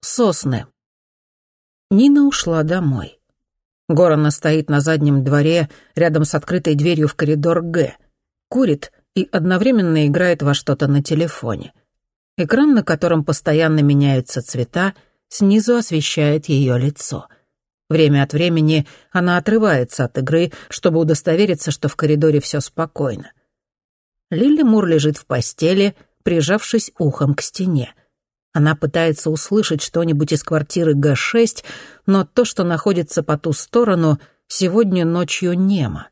Сосны. Нина ушла домой. Горана стоит на заднем дворе, рядом с открытой дверью в коридор Г. Курит и одновременно играет во что-то на телефоне. Экран, на котором постоянно меняются цвета, снизу освещает ее лицо. Время от времени она отрывается от игры, чтобы удостовериться, что в коридоре все спокойно. Лили Мур лежит в постели, прижавшись ухом к стене. Она пытается услышать что-нибудь из квартиры Г-6, но то, что находится по ту сторону, сегодня ночью немо.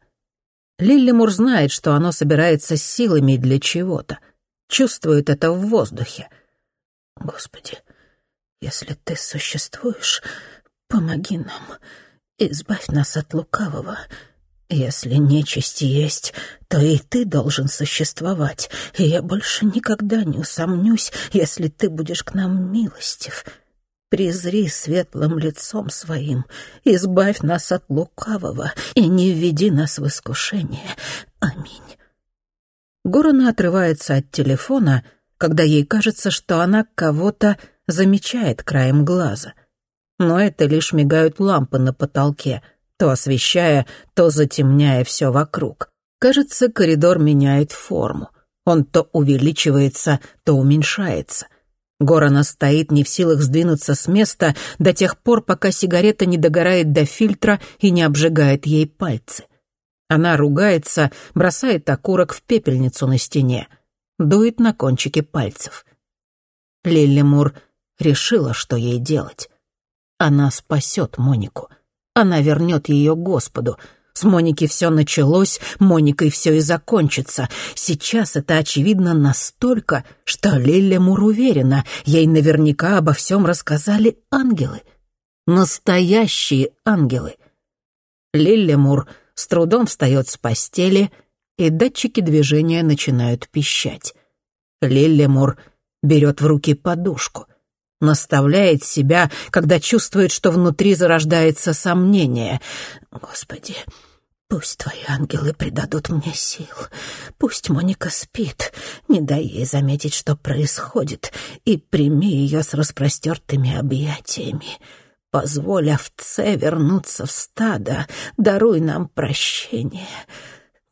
Лиллимур знает, что оно собирается силами для чего-то. Чувствует это в воздухе. «Господи, если ты существуешь, помоги нам, избавь нас от лукавого. Если нечисть есть, то и ты должен существовать, и я больше никогда не усомнюсь, если ты будешь к нам милостив. Призри светлым лицом своим, избавь нас от лукавого и не введи нас в искушение. Аминь. Горана отрывается от телефона, когда ей кажется, что она кого-то замечает краем глаза. Но это лишь мигают лампы на потолке — то освещая, то затемняя все вокруг. Кажется, коридор меняет форму. Он то увеличивается, то уменьшается. Горана стоит не в силах сдвинуться с места до тех пор, пока сигарета не догорает до фильтра и не обжигает ей пальцы. Она ругается, бросает окурок в пепельницу на стене, дует на кончики пальцев. Лилли Мур решила, что ей делать. Она спасет Монику. Она вернет ее Господу. С Моники все началось, Моникой все и закончится. Сейчас это очевидно настолько, что Лилля Мур уверена, ей наверняка обо всем рассказали ангелы. Настоящие ангелы. Лилля Мур с трудом встает с постели, и датчики движения начинают пищать. Лилля Мур берет в руки подушку — наставляет себя, когда чувствует, что внутри зарождается сомнение. «Господи, пусть твои ангелы придадут мне сил. Пусть Моника спит, не дай ей заметить, что происходит, и прими ее с распростертыми объятиями». Позволь овце вернуться в стадо, даруй нам прощение.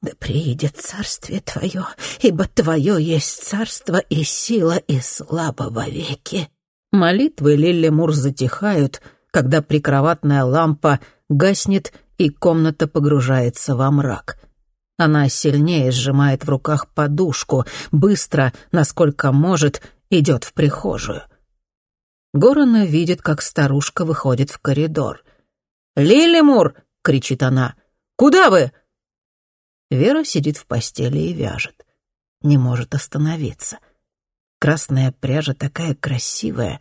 Да приидет царствие твое, ибо твое есть царство и сила и слава веки. Молитвы Лилли Мур затихают, когда прикроватная лампа гаснет и комната погружается во мрак. Она сильнее сжимает в руках подушку, быстро, насколько может, идет в прихожую. Горана видит, как старушка выходит в коридор. «Лилимур!» — кричит она. «Куда вы?» Вера сидит в постели и вяжет. Не может остановиться — Красная пряжа такая красивая.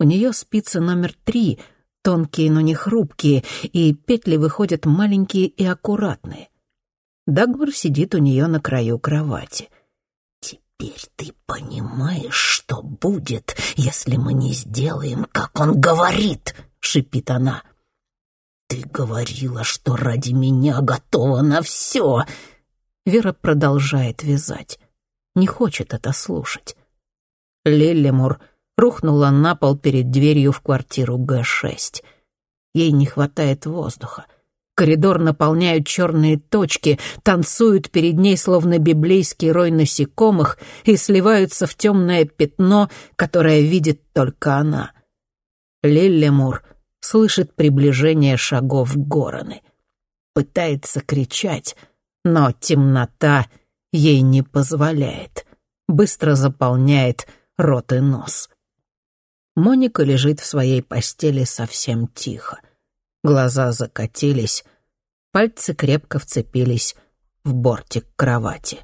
У нее спицы номер три, тонкие, но не хрупкие, и петли выходят маленькие и аккуратные. Дагмар сидит у нее на краю кровати. «Теперь ты понимаешь, что будет, если мы не сделаем, как он говорит», — шипит она. «Ты говорила, что ради меня готова на все». Вера продолжает вязать. Не хочет это слушать. Леллемур рухнула на пол перед дверью в квартиру Г-6. Ей не хватает воздуха. Коридор наполняют черные точки, танцуют перед ней словно библейский рой насекомых и сливаются в темное пятно, которое видит только она. Лиллемур слышит приближение шагов Гороны. Пытается кричать, но темнота ей не позволяет. Быстро заполняет рот и нос. Моника лежит в своей постели совсем тихо. Глаза закатились, пальцы крепко вцепились в бортик кровати.